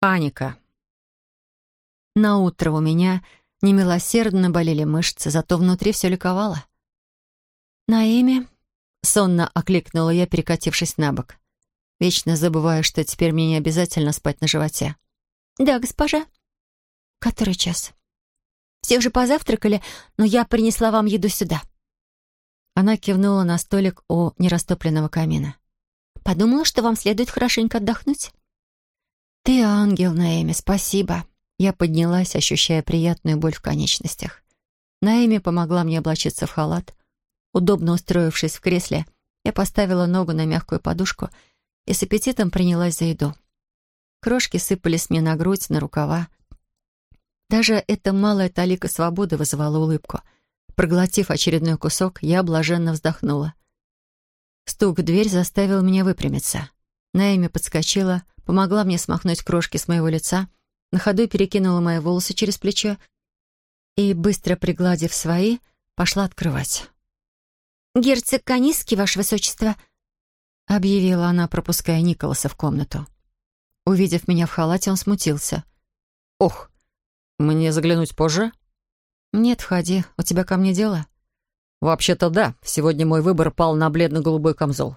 Паника. На утро у меня немилосердно болели мышцы, зато внутри все ликовало. «Наэми?» — сонно окликнула я, перекатившись на бок. Вечно забываю, что теперь мне не обязательно спать на животе. «Да, госпожа». «Который час?» «Все уже позавтракали, но я принесла вам еду сюда». Она кивнула на столик у нерастопленного камина. «Подумала, что вам следует хорошенько отдохнуть». «Ты ангел, Наэми, спасибо». Я поднялась, ощущая приятную боль в конечностях. Наэми помогла мне облачиться в халат. Удобно устроившись в кресле, я поставила ногу на мягкую подушку и с аппетитом принялась за еду. Крошки сыпались мне на грудь, на рукава. Даже эта малая талика свободы вызывала улыбку. Проглотив очередной кусок, я блаженно вздохнула. Стук в дверь заставил меня выпрямиться. Наэми подскочила, помогла мне смахнуть крошки с моего лица, на ходу перекинула мои волосы через плечо и, быстро пригладив свои, пошла открывать. «Герцог Каниски, ваше высочество», — объявила она, пропуская Николаса в комнату. Увидев меня в халате, он смутился. «Ох, мне заглянуть позже?» «Нет, входи. У тебя ко мне дело?» «Вообще-то да. Сегодня мой выбор пал на бледно-голубой камзол.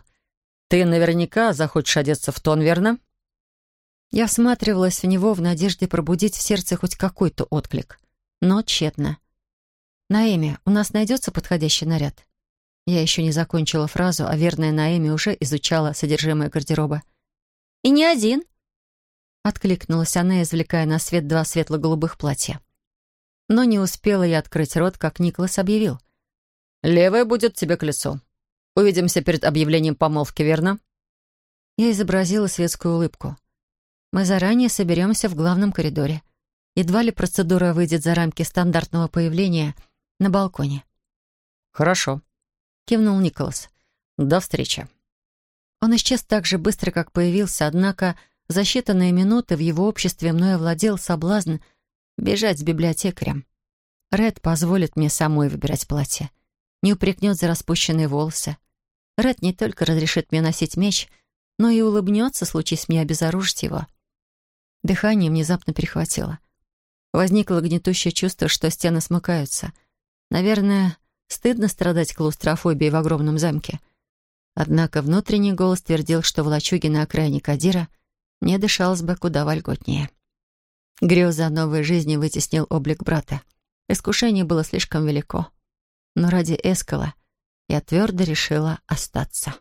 Ты наверняка захочешь одеться в тон, верно?» Я всматривалась в него в надежде пробудить в сердце хоть какой-то отклик. Но тщетно. «Наэми, у нас найдется подходящий наряд?» Я еще не закончила фразу, а верная Наэми уже изучала содержимое гардероба. «И не один», — откликнулась она, извлекая на свет два светло-голубых платья. Но не успела я открыть рот, как Николас объявил. «Левое будет тебе к лицу. Увидимся перед объявлением помолвки, верно?» Я изобразила светскую улыбку. Мы заранее соберемся в главном коридоре. Едва ли процедура выйдет за рамки стандартного появления на балконе. «Хорошо», — кивнул Николас. «До встречи». Он исчез так же быстро, как появился, однако за считанные минуты в его обществе мной овладел соблазн бежать с библиотекарем. Ред позволит мне самой выбирать платье. Не упрекнет за распущенные волосы. Ред не только разрешит мне носить меч, но и улыбнется, случись мне обезоружить его. Дыхание внезапно перехватило. Возникло гнетущее чувство, что стены смыкаются. Наверное, стыдно страдать клаустрофобией в огромном замке. Однако внутренний голос твердил, что в лачуге на окраине Кадира мне дышалось бы куда вольготнее. Греза о новой жизни вытеснил облик брата. Искушение было слишком велико. Но ради Эскала я твердо решила остаться.